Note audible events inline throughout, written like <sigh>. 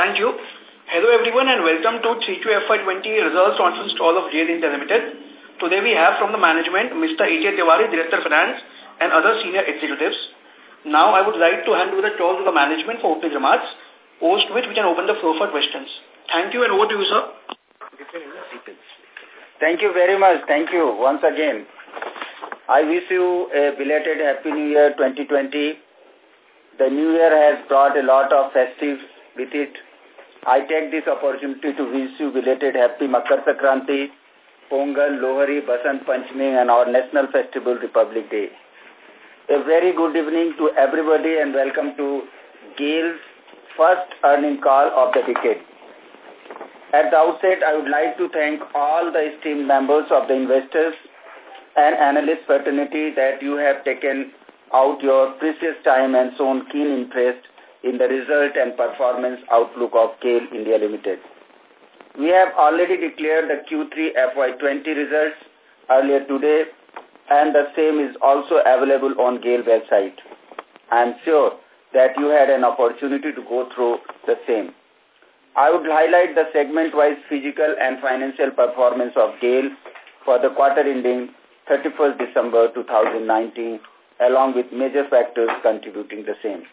Thank you. Hello everyone and welcome to 3Q FY20 results conference call of GAIL India Limited. Today we have from the management Mr. A.K. Tewari, Director Finance and other senior executives. Now I would like to hand over the call to the management for opening remarks, post which we can open the floor for questions. Thank you and over to you, sir. Thank you very much. Thank you once again. I wish you a belated Happy New Year 2020. The New Year has brought a lot of festive with it. I take this opportunity to wish you belated Happy Makar Sankranti, Pongal, Lohari, Basant Panchami and our National Festival Republic Day. A very good evening to everybody and welcome to GAIL's first earning call of the decade. At the outset, I would like to thank all the esteemed members of the investors and analyst fraternity that you have taken out your precious time and shown keen interest in the result and performance outlook of GAIL India Limited. We have already declared the Q3 FY20 results earlier today and the same is also available on GAIL website. I am sure that you had an opportunity to go through the same. I would highlight the segment-wise physical and financial performance of GAIL for the quarter ending 31st December 2019 along with major factors contributing the same.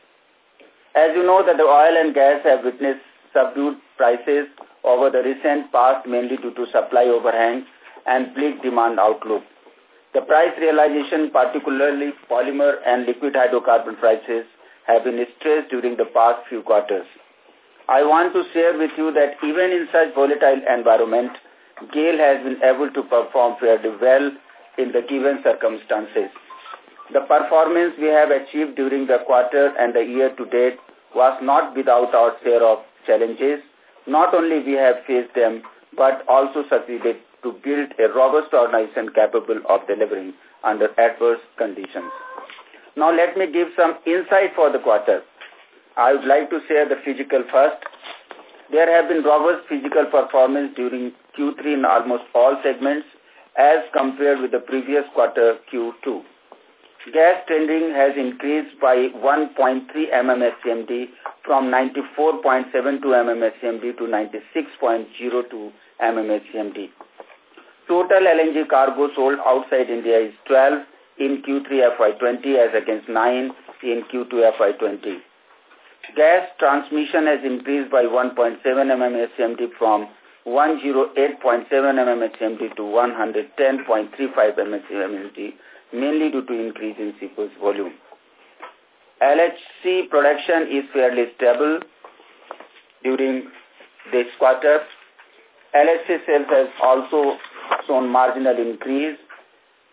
As you know that the oil and gas have witnessed subdued prices over the recent past mainly due to supply overhang and bleak demand outlook. The price realization, particularly polymer and liquid hydrocarbon prices, have been stressed during the past few quarters. I want to share with you that even in such volatile environment, GAIL has been able to perform fairly well in the given circumstances. The performance we have achieved during the quarter and the year to date was not without our share of challenges. Not only we have faced them, but also succeeded to build a robust organization capable of delivering under adverse conditions. Now let me give some insight for the quarter. I would like to share the physical first. There have been robust physical performance during Q3 in almost all segments as compared with the previous quarter Q2. Gas trading has increased by 1.3 mmSCMD from 94.72 mmSCMD to 96.02 mmSCMD. Total LNG cargo sold outside India is 12 in Q3 FY20 as against 9 in Q2 FY20. Gas transmission has increased by 1.7 mmSCMD from 108.7 mmSCMD to 110.35 mmSCMD, mainly due to increase in CPO's volume. LHC production is fairly stable during this quarter. LHC sales has also shown marginal increase.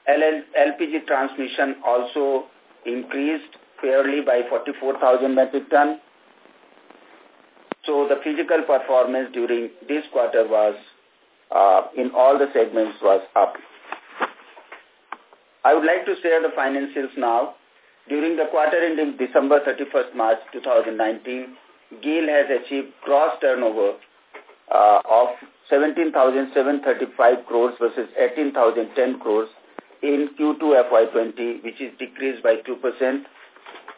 LPG transmission also increased fairly by 44,000 metric ton. So the physical performance during this quarter was, uh, in all the segments was up. I would like to share the financials now. During the quarter ending December 31st March 2019, GAIL has achieved gross turnover uh, of 17,735 crores versus 18,010 crores in Q2 FY20, which is decreased by 2%.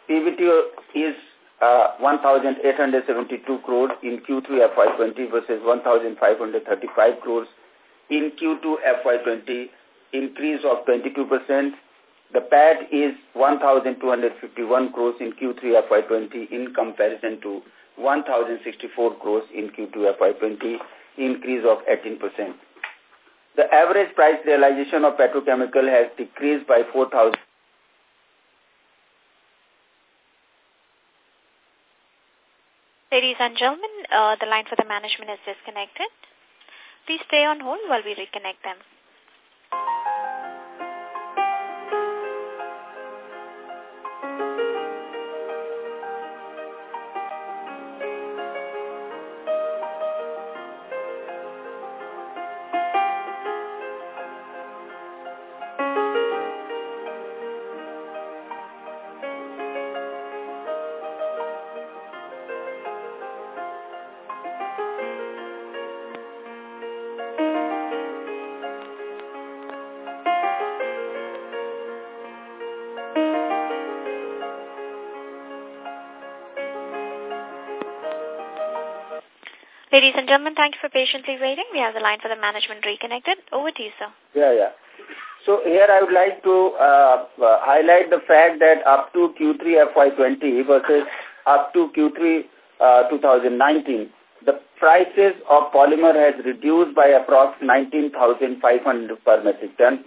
PBT is uh, 1,872 crores in Q3 FY20 versus 1,535 crores in Q2 FY20, increase of 22%. The PAT is 1,251 crores in Q3 FY20 in comparison to 1,064 crores in Q2 FY20, increase of 18%. The average price realization of petrochemical has decreased by 4,000. Ladies and gentlemen, uh, the line for the management is disconnected. Please stay on hold while we reconnect them. And gentlemen, thank you for patiently waiting. We have the line for the management reconnected. Over to you, sir. Yeah, yeah. So here I would like to uh, uh, highlight the fact that up to Q3 FY20 versus up to Q3 uh, 2019, the prices of polymer has reduced by approximately 19,500 per metric ton,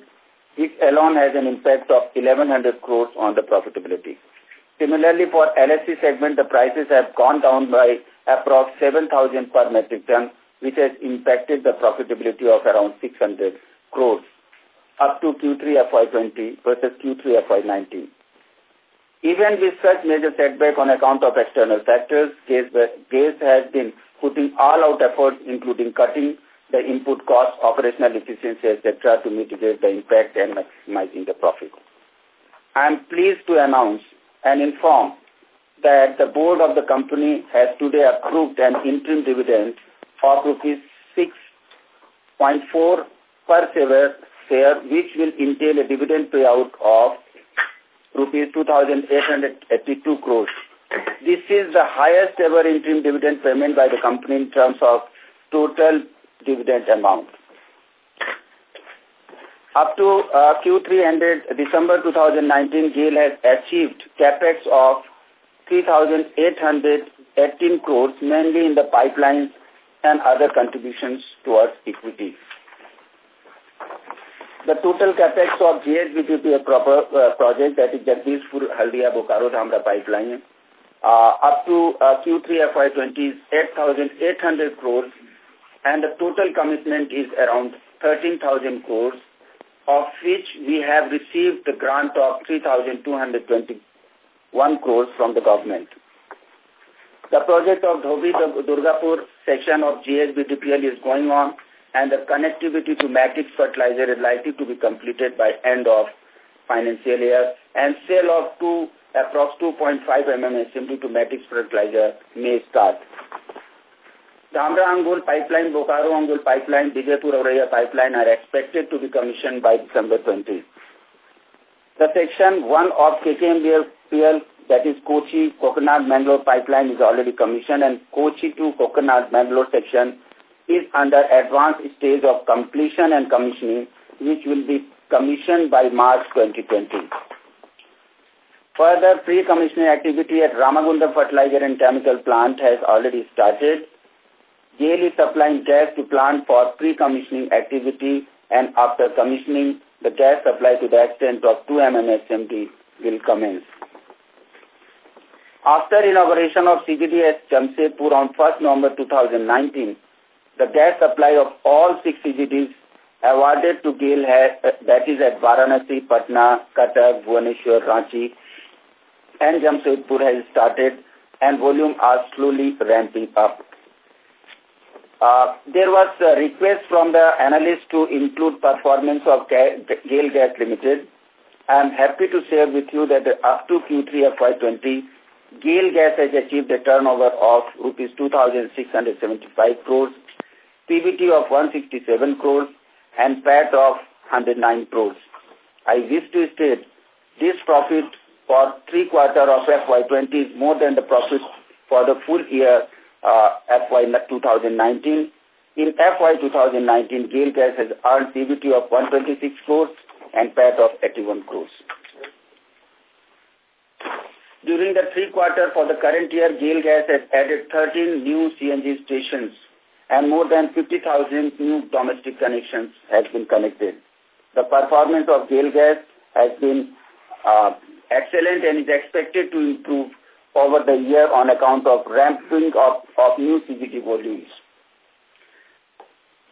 which alone has an impact of 1,100 crores on the profitability. Similarly, for LHC segment, the prices have gone down by approximately 7,000 per metric ton, which has impacted the profitability of around 600 crores up to Q3 FY20 versus Q3 FY19. Even with such major setback on account of external factors, GAIL has been putting all-out efforts, including cutting the input costs, operational efficiency, etc., to mitigate the impact and maximizing the profit. I am pleased to announce and inform that the board of the company has today approved an interim dividend of rupees 6.4 per share, which will entail a dividend payout of rupees 2,882 crores. This is the highest ever interim dividend payment by the company in terms of total dividend amount. Up to uh, Q3 ended December 2019, GAIL has achieved capex of 3,818 crores, mainly in the pipelines and other contributions towards equity. The total capex of GSBPP proper, uh, project, that is Jagdishpur Haldia Bokaro Dhamra pipeline, uh, up to uh, Q3 FY20 is 8,800 crores, and the total commitment is around 13,000 crores, of which we have received the grant of 3,221 crores from the government. The project of Dobhi Durgapur section of JHBDPL is going on and the connectivity to Matix fertilizer is likely to be completed by end of financial year and sale of two approx 2.5 mm assembly to Matix fertilizer may start. Dhamra Angul pipeline, Bokaro Angul pipeline, Bijapur Auraiya pipeline are expected to be commissioned by December 20. The section 1 of KKMBL, that is Kochi Koottanad Mangalore pipeline is already commissioned and Kochi to Koottanad Mangalore section is under advanced stage of completion and commissioning which will be commissioned by March 2020. Further pre-commissioning activity at Ramagundam Fertilizer and Chemical Plant has already started GAIL is supplying gas to plant for pre-commissioning activity and after commissioning, the gas supply to the extent of 2 MMSMD will commence. After inauguration of CGD at Jamshedpur on 1st November 2019, the gas supply of all six CGDs awarded to GAIL, that is at Varanasi, Patna, Cuttack, Bhubaneswar, Ranchi, and Jamshedpur has started and volume are slowly ramping up. Uh, there was a request from the analysts to include performance of GAIL Gas Limited. I am happy to share with you that up to Q3 FY20, GAIL Gas has achieved a turnover of rupees 2,675 crores, PBT of 167 crores, and PAT of 109 crores. I wish to state this profit for three quarter of FY20 is more than the profit for the full year FY 2019. In FY 2019, GAIL Gas has earned PBT of 126 crores and PAT of 81 crores. During the three quarter for the current year, GAIL Gas has added 13 new CNG stations and more than 50,000 new domestic connections has been connected. The performance of GAIL Gas has been uh, excellent and is expected to improve over the year on account of ramping up of new CGD volumes.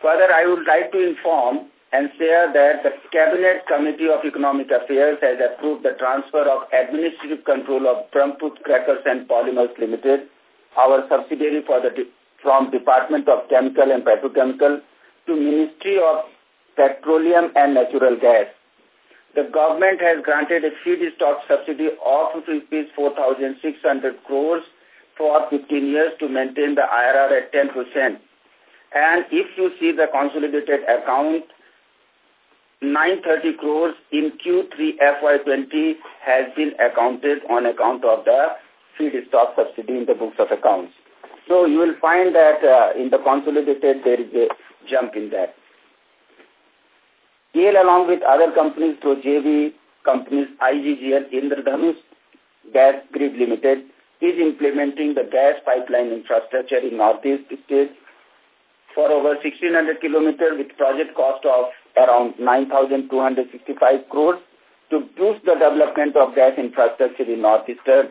Further, I would like to inform and share that the Cabinet Committee of Economic Affairs has approved the transfer of administrative control of Brahmaputra Crackers and Polymers Limited, our subsidiary for the from Department of Chemical and Petrochemical to Ministry of Petroleum and Natural Gas the government has granted a feedstock subsidy of rupees 4,600 crores for 15 years to maintain the IRR at 10%. And if you see the consolidated account, 930 crores in Q3 FY20 has been accounted on account of the feedstock subsidy in the books of accounts. So you will find that uh, in the consolidated there is a jump in that. GAIL along with other companies through JV companies IGGL Indradhanush Gas Grid Limited is implementing the gas pipeline infrastructure in northeast states for over 1600 kilometers with project cost of around 9,265 crores to boost the development of gas infrastructure in northeastern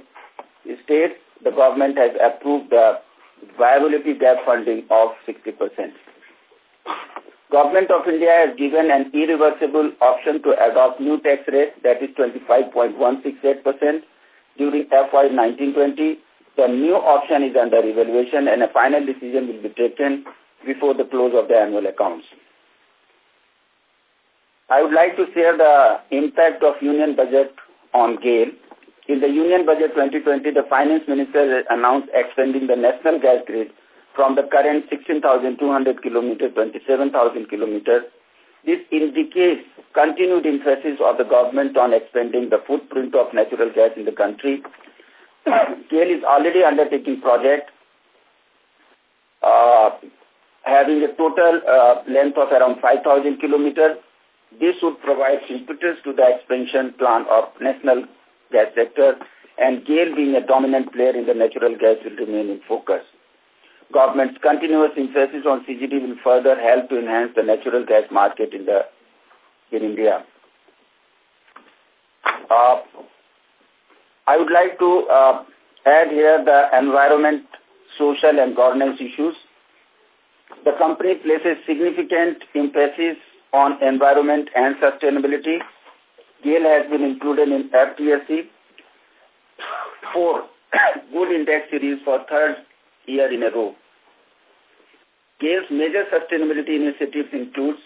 states. The government has approved the viability gap funding of 60%. Government of India has given an irreversible option to adopt new tax rate that is 25.168% during FY 1920. The new option is under evaluation and a final decision will be taken before the close of the annual accounts. I would like to share the impact of union budget on GAIL. In the Union Budget 2020, the Finance Minister announced extending the national gas grid from the current 16,200 kilometers, 27,000 kilometers. This indicates continued emphasis of the government on expanding the footprint of natural gas in the country. <clears throat> GAIL is already undertaking project uh, having a total uh, length of around 5,000 kilometers. This would provide impetus to the expansion plan of national gas sector and GAIL being a dominant player in the natural gas will remain in focus. Government's continuous emphasis on CGD will further help to enhance the natural gas market in the in India. Uh, I would like to uh, add here the environment, social and governance issues. The company places significant emphasis on environment and sustainability. GAIL has been included in FTSE for <coughs> good index series for third year in a row. GAIL's major sustainability initiatives includes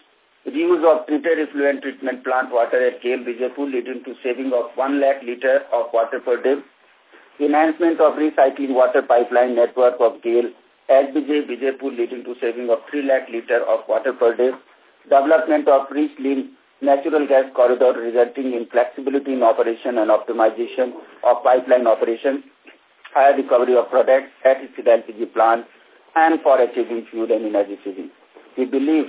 reuse of treated effluent treatment plant water at GAIL Vijaypur leading to saving of 1 lakh litre of water per day, enhancement of recycling water pipeline network of GAIL at Vijay Vijaypur leading to saving of 3 lakh litre of water per day, development of reach link natural gas corridor resulting in flexibility in operation and optimization of pipeline operations, higher recovery of products at its LPG plant, and for achieving fuel and energy savings. We believe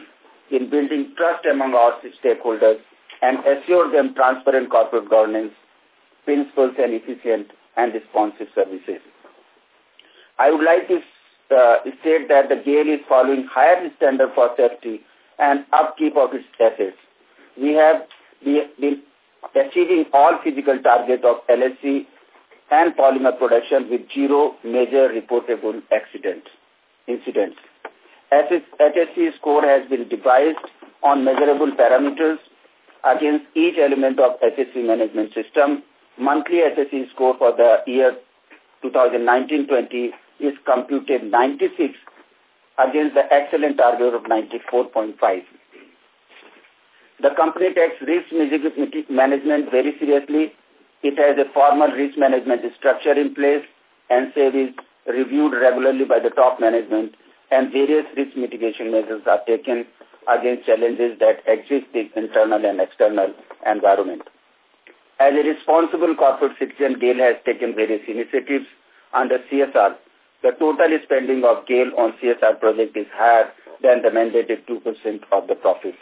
in building trust among our stakeholders and assure them transparent corporate governance, principles and efficient and responsive services. I would like to uh, state that the GAIL is following higher standard for safety and upkeep of its assets. We have been achieving all physical targets of LHC and polymer production with zero major reportable accidents, incidents. HSC score has been devised on measurable parameters against each element of HSC management system. Monthly HSC score for the year 2019-20 is computed 96 against the excellent target of 94.5. The company takes risk management very seriously. It has a formal risk management structure in place and is reviewed regularly by the top management and various risk mitigation measures are taken against challenges that exist in internal and external environment. As a responsible corporate citizen, GAIL has taken various initiatives under CSR. The total spending of GAIL on CSR project is higher than the mandated 2% of the profit.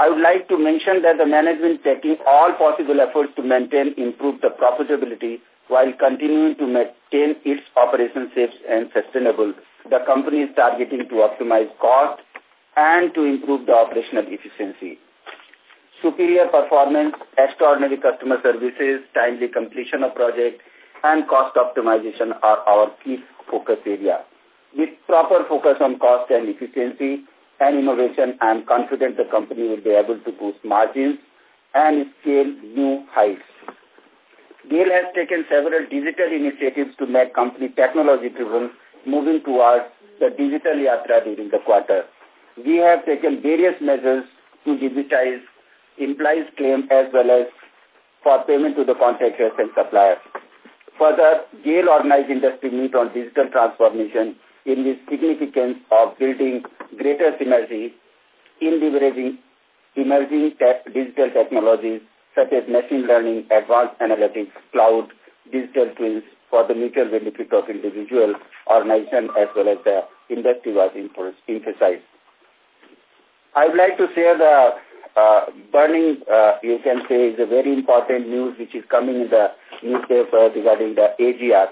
I would like to mention that the management taking all possible efforts to maintain, improve the profitability while continuing to maintain its operations safe and sustainable. The company is targeting to optimize cost and to improve the operational efficiency. Superior performance, extraordinary customer services, timely completion of project, and cost optimization are our key focus area. With proper focus on cost and efficiency, and innovation, I am confident the company will be able to boost margins and scale new heights. GAIL has taken several digital initiatives to make company technology-driven, moving towards the digital yatra during the quarter. We have taken various measures to digitize implies claim as well as for payment to the contractors and suppliers. Further, GAIL organized industry meet on digital transformation in the significance of building greater synergy in leveraging emerging tech, digital technologies such as machine learning, advanced analytics, cloud, digital twins, for the mutual benefit of individual, organization as well as the industry was emphasized. I would like to share the uh, burning, uh, you can say, is a very important news which is coming in the newspaper regarding the AGR.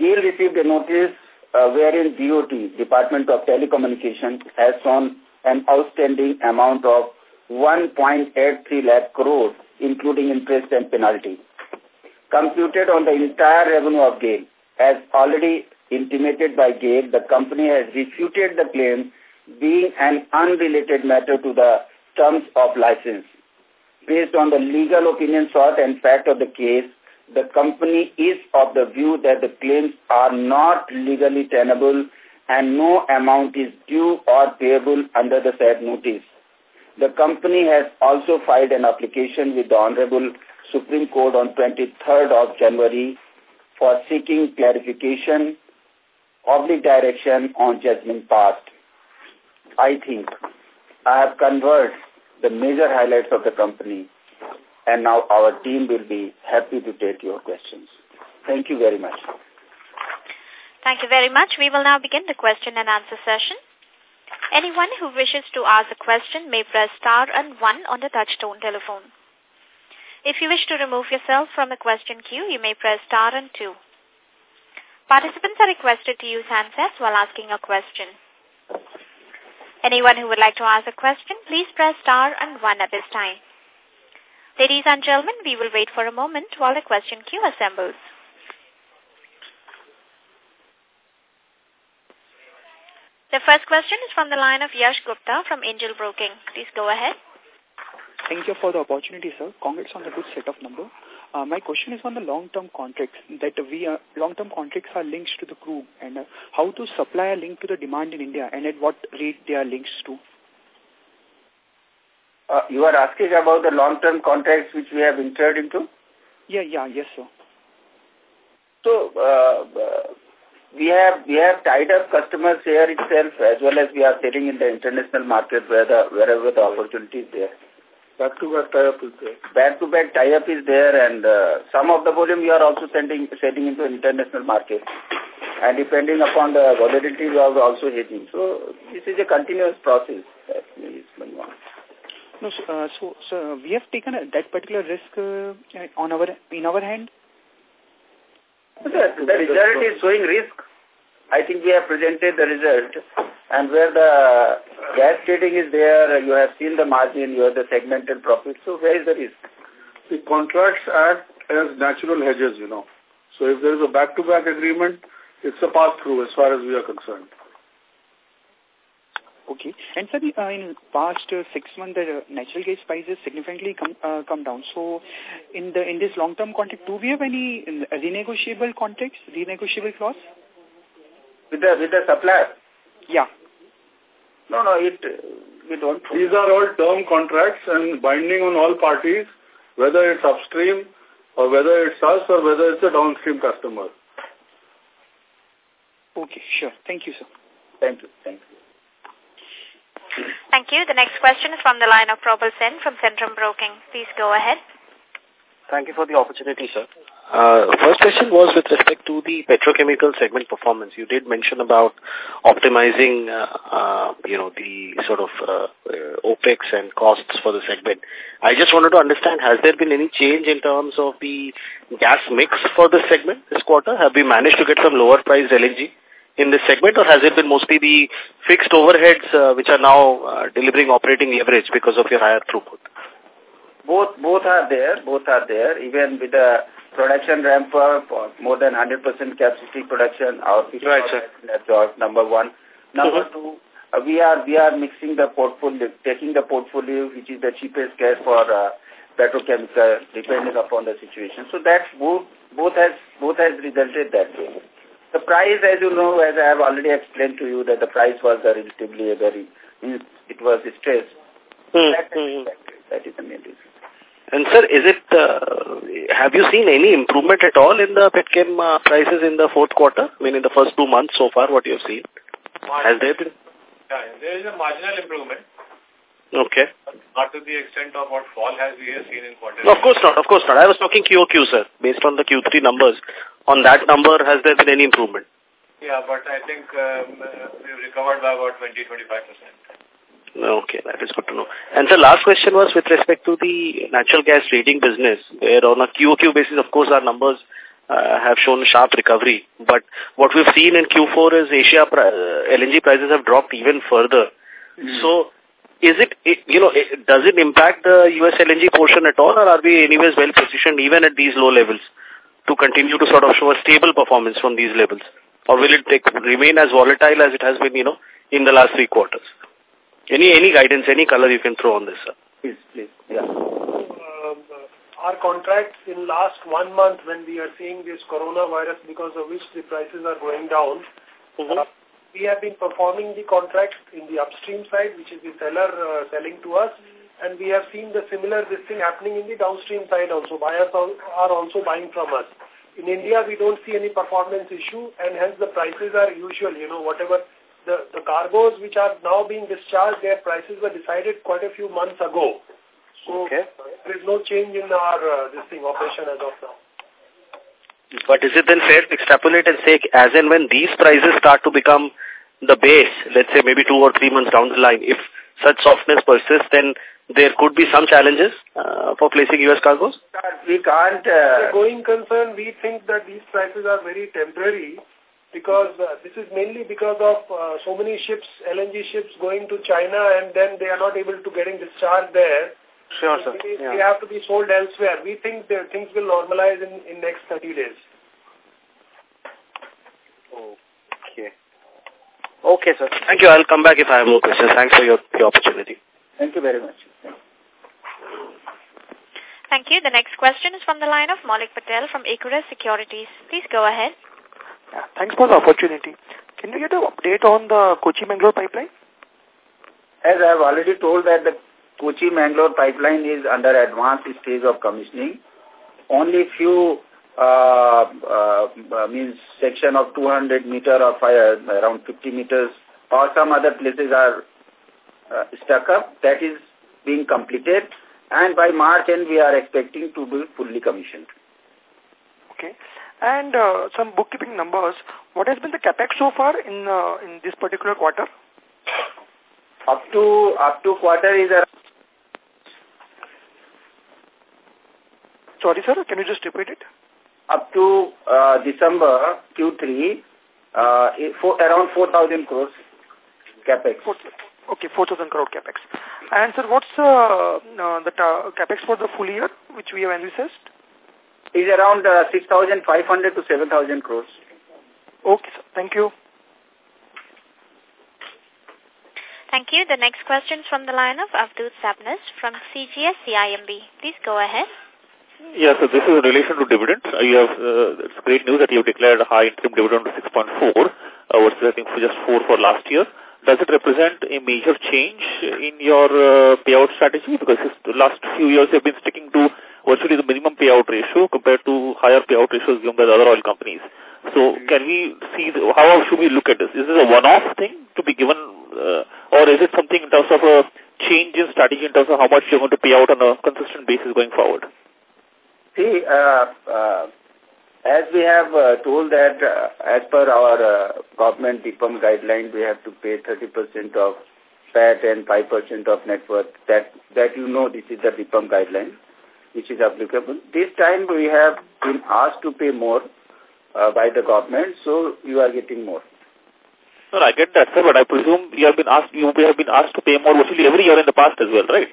GAIL received a notice uh, wherein DOT, Department of Telecommunication, has shown an outstanding amount of 1.83 lakh crore, including interest and penalty. Computed on the entire revenue of GAIL, as already intimated by GAIL, the company has refuted the claim being an unrelated matter to the terms of license. Based on the legal opinion sought and fact of the case, the company is of the view that the claims are not legally tenable and no amount is due or payable under the said notice. The company has also filed an application with the Honorable Supreme Court on 23rd of January for seeking clarification of the direction on judgment passed. I think I have converted the major highlights of the company and now our team will be happy to take your questions. Thank you very much. Thank you very much. We will now begin the question and answer session. Anyone who wishes to ask a question may press star and one on the touchtone telephone. If you wish to remove yourself from the question queue, you may press star and two. Participants are requested to use handsets while asking a question. Anyone who would like to ask a question, please press star and one at this time. Ladies and gentlemen, we will wait for a moment while the question queue assembles. The first question is from the line of Yash Gupta from Angel Broking. Please go ahead. Thank you for the opportunity, sir. Congrats on the good set of number. Uh, my question is on the long-term contracts that we are, long-term contracts are linked to the crude and uh, how to supply are linked to the demand in India and at what rate they are linked to. Uh, you are asking about the long-term contracts which we have entered into? Yeah, yeah, yes, sir. So, uh, uh, we have we have tied up customers here itself as well as we are selling in the international market where the, wherever the opportunity is there. Back-to-back tie-up is there. Back-to-back tie-up is there and uh, some of the volume we are also sending selling into international market. And depending upon the volatility, we are also hedging. So this is a continuous process that is going on. No, so, uh, so, so we have taken a, that particular risk uh, on our in our hand. The, the result is showing risk. I think we have presented the result. And where the gas trading is there, you have seen the margin, you have the segmented profit. So where is the risk? The contracts act as natural hedges, you know. So if there is a back-to-back -back agreement, it's a pass-through as far as we are concerned. Okay. And sir, uh, in past uh, six months, the uh, natural gas prices significantly come uh, come down. So, in the in this long-term contract, do we have any renegotiable contracts, renegotiable clause? With the with the supplier? Yeah. No, no, it we don't. These are all term contracts and binding on all parties, whether it's upstream or whether it's us or whether it's a downstream customer. Okay, sure. Thank you, sir. Thank you. Thank you. Thank you. The next question is from the line of Probal Sen from Centrum Broking. Please go ahead. Thank you for the opportunity, sir. Uh, first question was with respect to the petrochemical segment performance. You did mention about optimizing, uh, uh, you know, the sort of uh, uh OPEX and costs for the segment. I just wanted to understand, has there been any change in terms of the gas mix for the segment this quarter? Have we managed to get some lower price LNG? In this segment, or has it been mostly the fixed overheads uh, which are now uh, delivering operating leverage because of your higher throughput? Both both are there. Both are there. Even with the production ramp up, more than 100% capacity production, our right, sir. number one. Number mm -hmm. two, uh, we are we are mixing the portfolio, taking the portfolio which is the cheapest gas for uh, petrochemical, depending upon the situation. So that both both has both has resulted that way. The price, as you know, as I have already explained to you, that the price was relatively a very, it was stressed. Hmm. That, is, that is the main reason. And sir, is it, uh, have you seen any improvement at all in the petchem uh, prices in the fourth quarter? I mean, in the first two months so far, what you have seen? Has there been? Yeah, there is a marginal improvement. Okay. Not to the extent of what fall has we have seen in quarter. No, of course not. Of course not. I was talking QOQ, sir. Based on the Q3 numbers, on that number, has there been any improvement? Yeah, but I think um, we've recovered by about 20-25%. Okay, that is good to know. And the last question was with respect to the natural gas trading business, where on a QOQ basis, of course, our numbers uh, have shown sharp recovery. But what we've seen in Q4 is Asia uh, LNG prices have dropped even further. Mm. So is it, you know, does it impact the US LNG portion at all or are we anyways well positioned even at these low levels to continue to sort of show a stable performance from these levels? Or will it take, remain as volatile as it has been, you know, in the last three quarters? Any any guidance, any color you can throw on this, sir? Please, please. Yeah. Um, our contracts in last one month when we are seeing this coronavirus because of which the prices are going down, mm -hmm. uh, we have been performing the contracts in the upstream side, which is the seller uh, selling to us, and we have seen the similar this thing happening in the downstream side also. Buyers are also buying from us. In India, we don't see any performance issue, and hence the prices are usual. You know, whatever the, the cargoes which are now being discharged, their prices were decided quite a few months ago. So okay. there is no change in our uh, this thing operation as of now. But is it then fair to extrapolate and say, as and when these prices start to become the base, let's say maybe two or three months down the line, if such softness persists, then there could be some challenges uh, for placing U.S. cargoes? We can't... Uh... going concern, we think that these prices are very temporary because uh, this is mainly because of uh, so many ships, LNG ships going to China and then they are not able to getting discharged there. Sure, sir. They, yeah. they have to be sold elsewhere. We think that things will normalize in, in next 30 days. Okay. Okay, sir. Thank you. I'll come back if I have more questions. Thanks for your, your opportunity. Thank you very much. Thank you. The next question is from the line of Maulik Patel from Equirus Securities. Please go ahead. Yeah, thanks for the opportunity. Can you get an update on the Kochi-Mangalore pipeline? As I have already told that the Kochi-Mangalore pipeline is under advanced stage of commissioning. Only few uh, uh, means section of 200 meter or fire, around 50 meters or some other places are uh, stuck up. That is being completed and by March end we are expecting to be fully commissioned. Okay. And uh, some bookkeeping numbers. What has been the capex so far in uh, in this particular quarter? Up to up to quarter is around Sorry, sir, can you just repeat it? Up to uh, December Q3, uh, for, around 4,000 crores capex. Okay, 4,000 crore capex. And sir, what's uh, uh, the capex for the full year, which we have envisaged? Is around uh, 6,500 to 7,000 crores. Okay, sir. Thank you. Thank you. The next question is from the line of Avdut Sabnis from CGS CIMB. Please go ahead. Yes, so this is in relation to dividends. Uh, you have, uh, it's great news that you have declared a high interim dividend of 6.4 uh, versus I think for just 4 for last year. Does it represent a major change in your uh, payout strategy? Because the last few years you have been sticking to virtually the minimum payout ratio compared to higher payout ratios given by the other oil companies. So can we see, the, how should we look at this? Is this a one-off thing to be given uh, or is it something in terms of a change in strategy in terms of how much you're going to pay out on a consistent basis going forward? See, uh, uh, as we have uh, told that uh, as per our uh, government DIPAM guideline, we have to pay 30% of PAT and 5% of net worth. That, that you know this is the DIPAM guideline which is applicable. This time we have been asked to pay more uh, by the government, so you are getting more. No, I get that, sir, but I presume you have been asked you have been asked to pay more virtually every year in the past as well, right?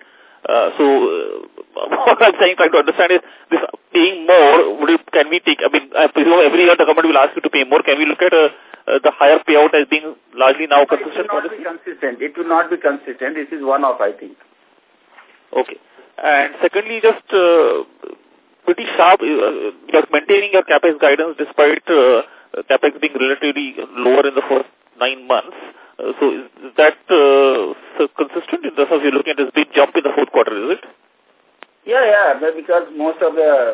Uh, so uh, <laughs> what I'm saying, trying to understand is this paying more. Would it, can we take? I mean, I presume every year the government will ask you to pay more. Can we look at uh, uh, the higher payout as being largely now consistent? It will not be consistent. It will not be consistent. This is one of, I think. Okay. And secondly, just uh, pretty sharp, uh, you're maintaining your CapEx guidance despite uh, CapEx being relatively lower in the first nine months. Uh, so is, is that uh, consistent in terms of you're looking at this big jump in the fourth quarter, is it? Yeah, yeah, because most of the,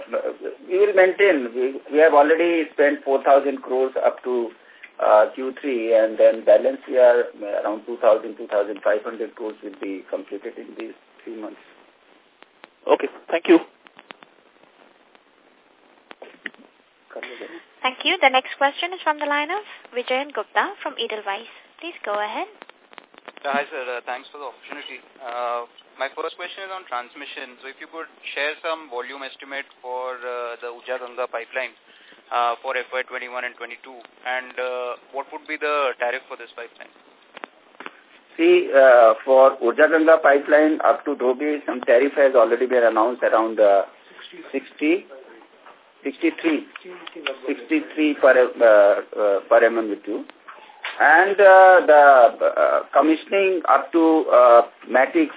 we will maintain, we, we have already spent 4,000 crores up to uh, Q3 and then balance we are around 2,000, 2,500 crores will be completed in these three months. Okay, thank you. Thank you. The next question is from the line of Vijayan Gupta from Edelweiss. Please go ahead. Hi, sir. Uh, thanks for the opportunity. Uh, my first question is on transmission. So if you could share some volume estimate for uh, the Urja Ganga pipeline uh, for FY21 and 22 and uh, what would be the tariff for this pipeline? See, uh, for Urja Ganga pipeline up to Dobhi, some tariff has already been announced around uh, 60, 63, 63 per, uh, uh, per MMBTU. And uh, the uh, commissioning up to uh, Matix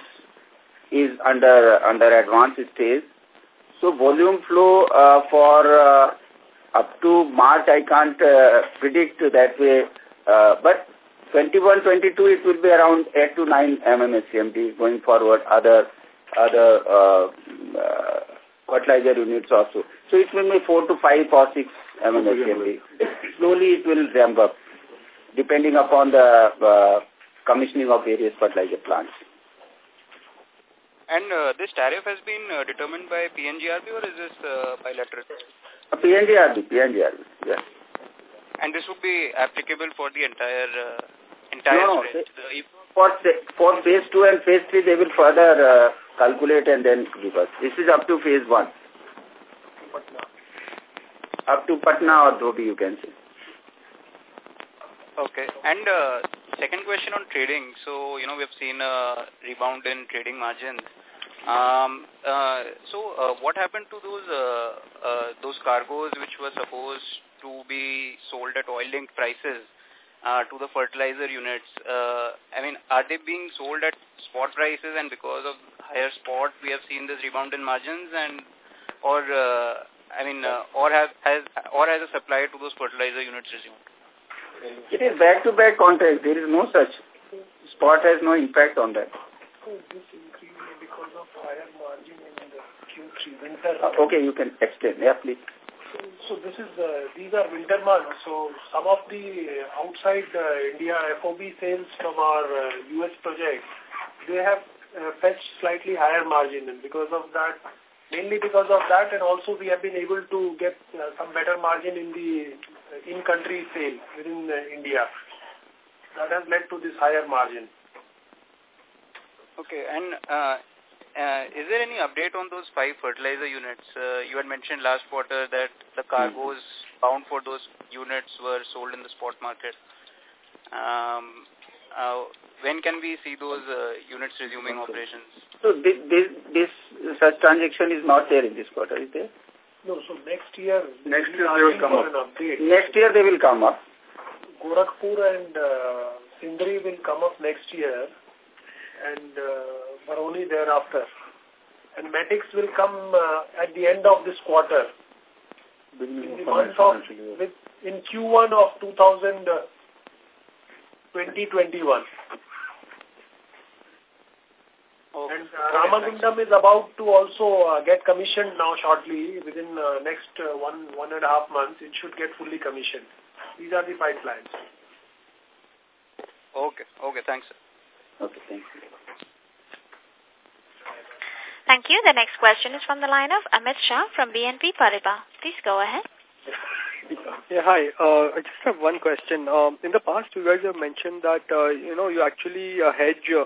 is under under advanced stage. So volume flow uh, for uh, up to March I can't uh, predict that way. Uh, but 21, 22 it will be around 8 to 9 MMSCMD going forward. Other other uh, uh, fertilizer units also. So it will be 4 to 5 or 6 MMSCMD. Slowly it will ramp up depending upon the uh, commissioning of various fertilizer plants. And uh, this tariff has been uh, determined by PNGRB or is this uh, bilateral? Uh, PNGRB, PNGRB, yeah. And this would be applicable for the entire uh, entire no, stretch? For, for phase 2 and phase 3 they will further uh, calculate and then give us. This is up to phase 1. Up to Patna or Dobhi you can say. Okay. And uh, second question on trading. So, you know, we've seen a rebound in trading margins. Um, uh, so, uh, what happened to those uh, uh, those cargoes which were supposed to be sold at oil-linked prices uh, to the fertilizer units? Uh, I mean, are they being sold at spot prices and because of higher spot we have seen this rebound in margins and or uh, I mean, uh, or has, has or has a supply to those fertilizer units resumed? It is back-to-back -back contract. There is no such. Spot has no impact on that. because of higher margin in the Q3 winter. Uh, okay, you can explain. Yeah, please. So, so this is uh, these are winter months. So some of the outside uh, India FOB sales from our uh, US project, they have uh, fetched slightly higher margin, and because of that, mainly because of that, and also we have been able to get uh, some better margin in the in-country sale within uh, India. That has led to this higher margin. Okay, and uh, uh, is there any update on those five fertilizer units? Uh, you had mentioned last quarter that the cargoes bound for those units were sold in the spot market. Um, uh, when can we see those uh, units resuming operations? So this, this, this such transaction is not there in this quarter, is there? No, so next year, next year they will come up. Next year they will come up. Gorakhpur and uh, Sindri will come up next year and uh, Barauni thereafter. And Matix will come uh, at the end of this quarter. In the month of, with, in Q1 of 2000, uh, 2021. Okay. And uh, Ramagundam is about to also uh, get commissioned now shortly. Within uh, next uh, one one and a half months, it should get fully commissioned. These are the pipelines. Okay. Okay. Thanks. Okay. Thank you. Thank you. The next question is from the line of Amit Shah from BNP Paribas. Please go ahead. <laughs> Yeah, hi. Uh, I just have one question. Um, in the past, you guys have mentioned that, uh, you know, you actually uh, hedge uh,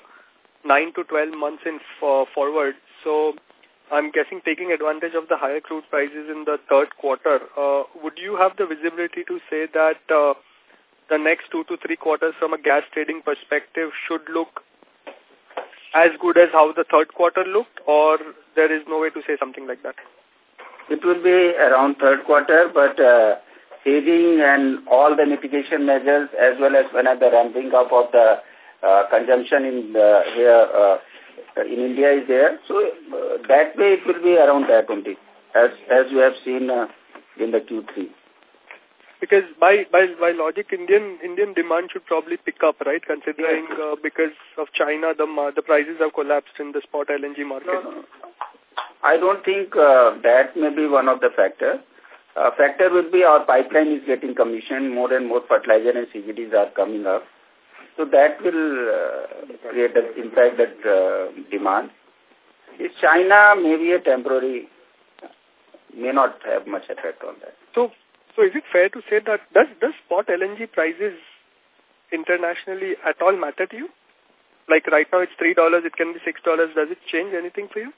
9 to 12 months in for forward. So I'm guessing taking advantage of the higher crude prices in the third quarter, uh, would you have the visibility to say that uh, the next two to three quarters from a gas trading perspective should look as good as how the third quarter looked or there is no way to say something like that? It will be around third quarter, but uh, saving and all the mitigation measures as well as when at the ramping up of the uh, consumption in the, here uh, in India is there. So uh, that way it will be around that only, as as you have seen uh, in the Q3. Because by by by logic, Indian Indian demand should probably pick up, right? Considering uh, because of China, the the prices have collapsed in the spot LNG market. No, no. I don't think uh, that may be one of the factors. Uh, factor will be our pipeline is getting commissioned, more and more fertilizer and CGDs are coming up. So that will uh, create an impact that uh, demand. Is China may be a temporary, may not have much effect on that. So, so is it fair to say that does does spot LNG prices internationally at all matter to you? Like right now it's three dollars, it can be six dollars. Does it change anything for you?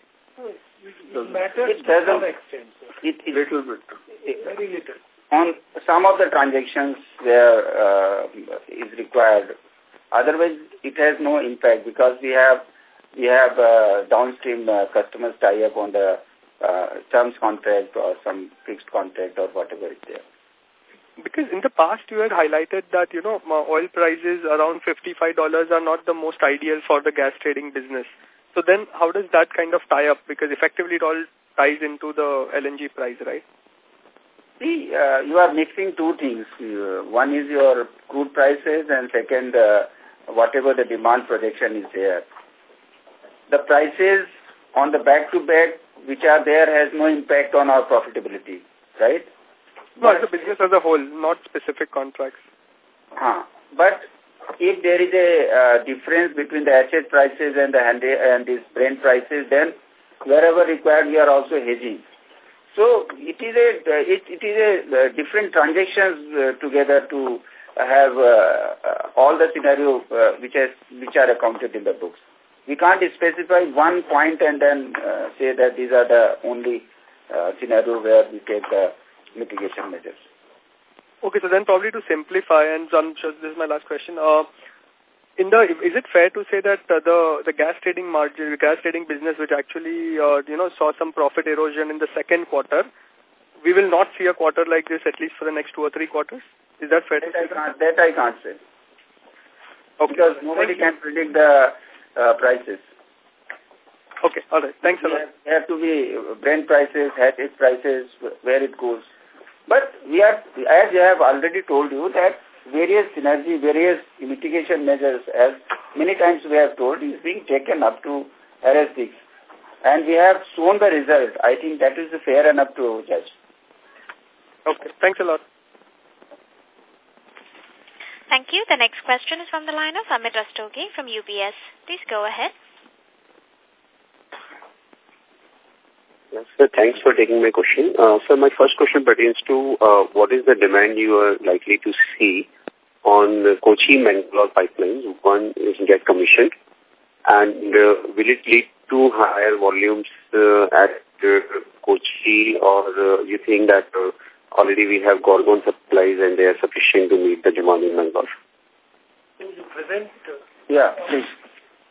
It matters it doesn't, to some extent. It, it, little bit. Very little. On some of the transactions where uh, is required, otherwise it has no impact because we have we have uh, downstream uh, customers tie up on the uh, terms contract or some fixed contract or whatever is there. Because in the past you had highlighted that, you know, oil prices around $55 are not the most ideal for the gas trading business. So then how does that kind of tie up? Because effectively it all ties into the LNG price, right? See, uh, you are mixing two things. Uh, one is your crude prices and second, uh, whatever the demand projection is there. The prices on the back-to-back -back, which are there has no impact on our profitability, right? No, as a business as a whole, not specific contracts. Huh. But if there is a uh, difference between the asset prices and the and these Brent prices, then wherever required, we are also hedging. So it is a it, it is a uh, different transactions uh, together to have uh, all the scenario which has which are accounted in the books. We can't specify one point and then say that these are the only scenario where we take the mitigation measures. Okay, so then probably to simplify, and I'm sure this is my last question. Uh, in the is it fair to say that uh, the the gas trading margin, the gas trading business, which actually uh, you know saw some profit erosion in the second quarter, we will not see a quarter like this at least for the next two or three quarters? Is that fair that to I say? Can't, that I can't say. Okay. Because nobody can predict the uh, prices. Okay, all right. Thanks a lot. There have to be Brent prices, hedge prices, where it goes. But we are, as I have already told you, that various synergy, various mitigation measures, as many times we have told, is being taken up to RS6. And we have shown the result. I think that is fair enough to judge. Okay, thanks a lot. Thank you. The next question is from the line of Amit Rastogi from UBS. Please go ahead. Sir. Thanks for taking my question. Uh, sir, my first question pertains to uh, what is the demand you are likely to see on the Kochi-Mangalore pipelines? One is get commissioned, and uh, will it lead to higher volumes uh, at uh, Kochi, or uh, you think that uh, already we have Gorgon supplies and they are sufficient to meet the demand in Mangalore? Present? Yeah, please.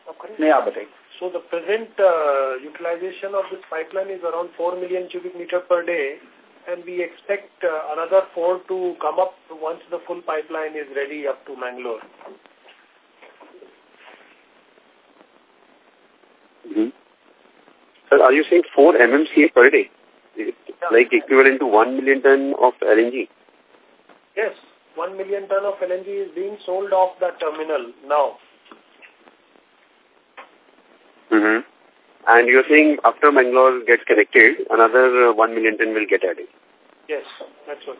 Okay. Yeah, so the present uh, utilization of this pipeline is around 4 million cubic meter per day and we expect uh, another 4 to come up once the full pipeline is ready up to Mangalore. Mm -hmm. Sir, are you saying 4 MMCA per day? Like equivalent to 1 million ton of LNG? Yes, 1 million ton of LNG is being sold off the terminal now. Mm -hmm. And you're saying after Mangalore gets connected, another uh, 1 million ton will get added? Yes, that's what.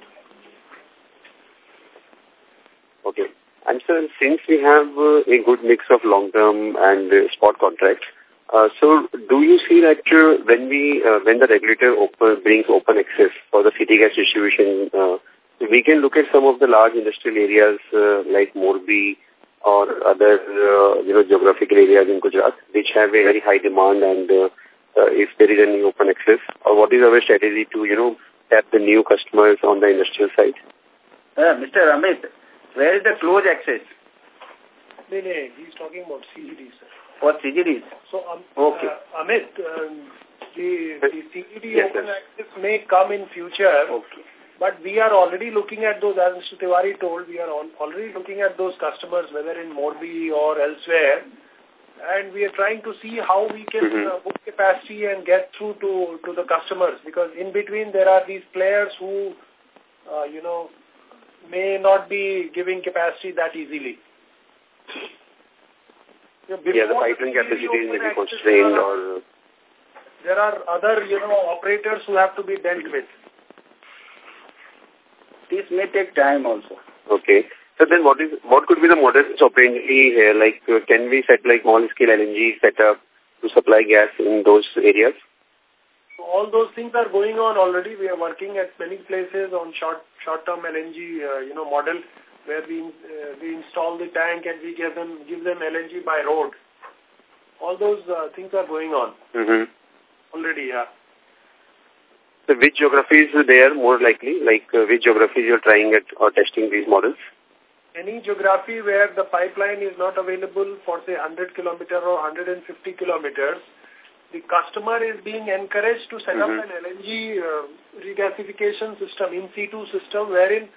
Okay. And sir, since we have uh, a good mix of long-term and uh, spot contracts, uh, so do you see that uh, when we uh, when the regulator open, brings open access for the city gas distribution, uh, we can look at some of the large industrial areas uh, like Morbi, or other, uh, you know, geographical areas in Gujarat, which have a very high demand and uh, uh, if there is any open access, or what is our strategy to, you know, tap the new customers on the industrial side? Uh, Mr. Amit, where is the closed access? No, no, he's talking about CGD, sir. For CGDs? So, um, okay. Uh, Amit, um, the, the CGD yes, open yes. access may come in future. Okay. But we are already looking at those, as Mr. Tiwari told, we are already looking at those customers, whether in Morbi or elsewhere. And we are trying to see how we can Mhm. uh, book capacity and get through to, to the customers. Because in between there are these players who, uh, you know, may not be giving capacity that easily. You know, Yeah, the pipeline capacity is maybe constrained there are- or... There are other, you know, operators who have to be dealt with. This may take time also. Okay. So then what is what could be the modus operandi here? Like, uh, can we set like small-scale LNG setup to supply gas in those areas? all those things are going on already. We are working at many places on short short-term LNG, uh, you know, model where we uh, we install the tank and we give them give them LNG by road. All those uh, things are going on Mm -hmm. already. Yeah. So which geographies are there more likely? Like uh, which geographies you're trying at or testing these models? Any geography where the pipeline is not available for say 100 kilometer or 150 kilometers, the customer is being encouraged to set mm -hmm. up mm-hmm. an LNG uh, regasification system, in situ system, wherein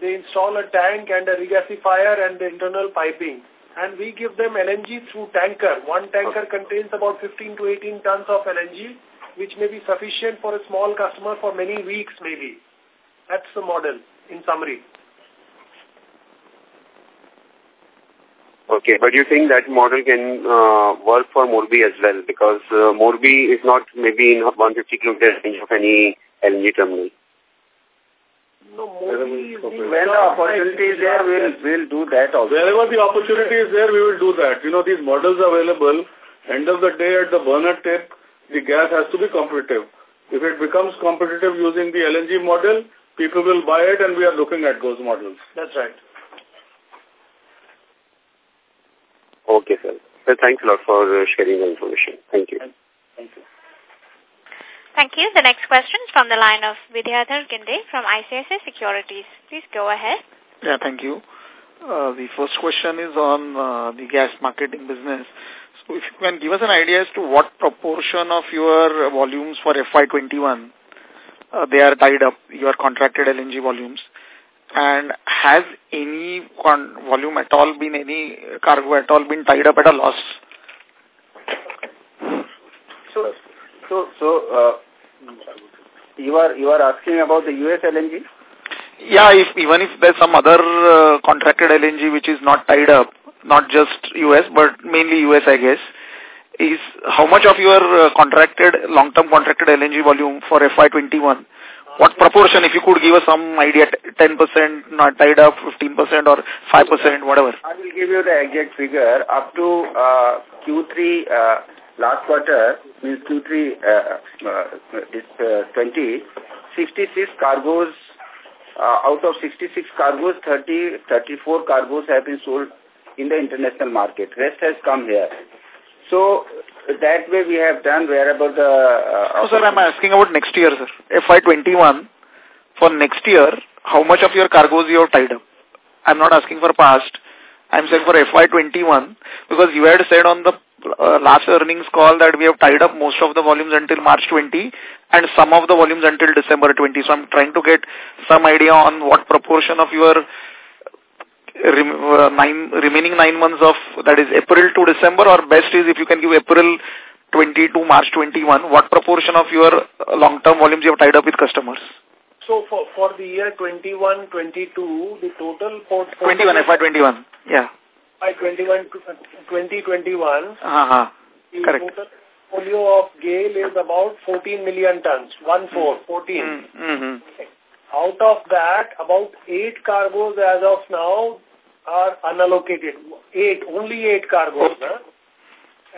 they install a tank and a regasifier and the internal piping. And we give them LNG through tanker. One tanker okay. contains about 15 to 18 tons of LNG, which may be sufficient for a small customer for many weeks maybe. That's the model in summary. Okay, but you think that model can uh, work for Morbi as well because uh, Morbi is not maybe in 150 kilometers range of any LNG terminal. No, Morbi is when the opportunity is there, we'll, we'll do that also. Wherever the opportunity is there, we will do that. You know, these models are available. End of the day, at the burner tip, the gas has to be competitive. If it becomes competitive using the LNG model, people will buy it and we are looking at those models. That's right. Okay, sir. Well, thanks a lot for uh, sharing the information. Thank you. Thank you. Thank you. The next question is from the line of Vidyadhar Ginde from ICICI Securities. Please go ahead. Yeah, thank you. Uh, the first question is on uh, the gas marketing business. If you can give us an idea as to what proportion of your volumes for FY21 uh, they are tied up, your contracted LNG volumes, and has any volume at all been, any cargo at all been tied up at a loss? So, so, so uh, you are you are asking about the US LNG? Yeah, if even if there's some other uh, contracted LNG which is not tied up, not just US but mainly US, I guess, is how much of your uh, contracted long-term contracted LNG volume for FY21 what proportion, if you could give us some idea, 10% not tied up, 15% or 5%, whatever? I will give you the exact figure. Up to uh, Q3 uh, last quarter, means Q3 uh, uh, uh, 20, 66 cargoes, uh, out of 66 cargoes, 30, 34 cargoes have been sold in the international market. Rest has come here. So that way we have done wherever the... Uh, so, sir, I'm asking about next year, sir. FY21, for next year, how much of your cargoes you have tied up? I'm not asking for past. I'm saying for FY21, because you had said on the uh, last earnings call that we have tied up most of the volumes until March 20 and some of the volumes until December 20. So I'm trying to get some idea on what proportion of your rem, uh, nine, remaining nine months of, that is April to December or best is if you can give April 20 to March 21, what proportion of your uh, long-term volumes you have tied up with customers? So for, for the year 21, 22, the total portfolio... 21, FY21, yeah. By 21 2021, uh -huh. the Correct. total portfolio of GAIL is about 14 million tons, 1 4, 14. Mm -hmm. Out of that, about 8 cargoes as of now are unallocated. Eight, only eight cargoes. Huh?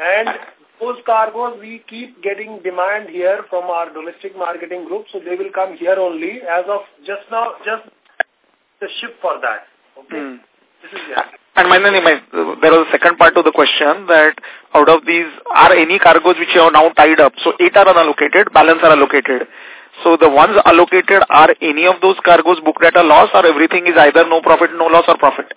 And those cargoes, we keep getting demand here from our domestic marketing group, so they will come here only. As of just now, just the ship for that. Okay? Mm. This is yeah. And my, my, there was a second part to the question that out of these, are any cargoes which are now tied up? So eight are unallocated, balance are allocated. So the ones allocated, are any of those cargoes booked at a loss or everything is either no profit, no loss or profit?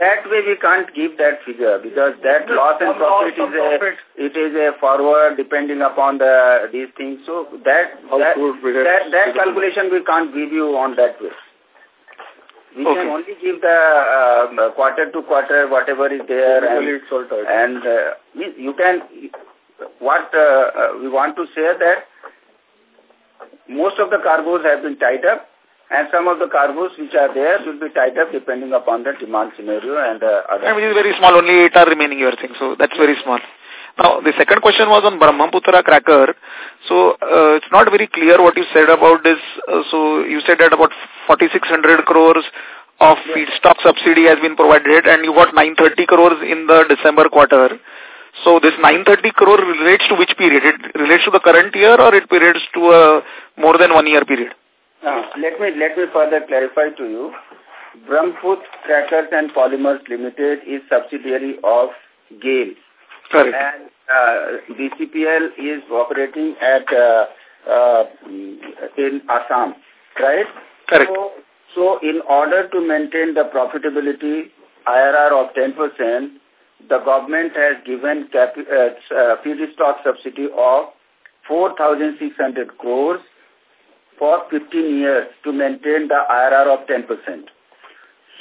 That way we can't give that figure because that loss and profit is a it is a forward depending upon the these things. So that that, that, that calculation we can't give you on that way. We okay. can only give the uh, quarter to quarter whatever is there and, and uh, you can what uh, uh, we want to say that most of the cargoes have been tied up and some of the cargoes which are there will be tied up depending upon the demand scenario and uh, other. And which is very small, only 8 are remaining, you are saying, so that's very small. Now, the second question was on Brahmaputra cracker. So, uh, it's not very clear what you said about this. Uh, so, you said that about 4,600 crores of feedstock subsidy has been provided and you got 930 crores in the December quarter. So, this 930 crore relates to which period? It relates to the current year or it relates to a more than one year period? Uh, let me let me further clarify to you. Brahmaputra Crackers and Polymers Limited is subsidiary of GAIL. Correct. And uh, BCPL is operating at uh, uh, in Assam, right? Correct. So, so in order to maintain the profitability IRR of 10%, the government has given cap, uh, uh, feedstock subsidy of 4,600 crores for 15 years to maintain the IRR of 10%.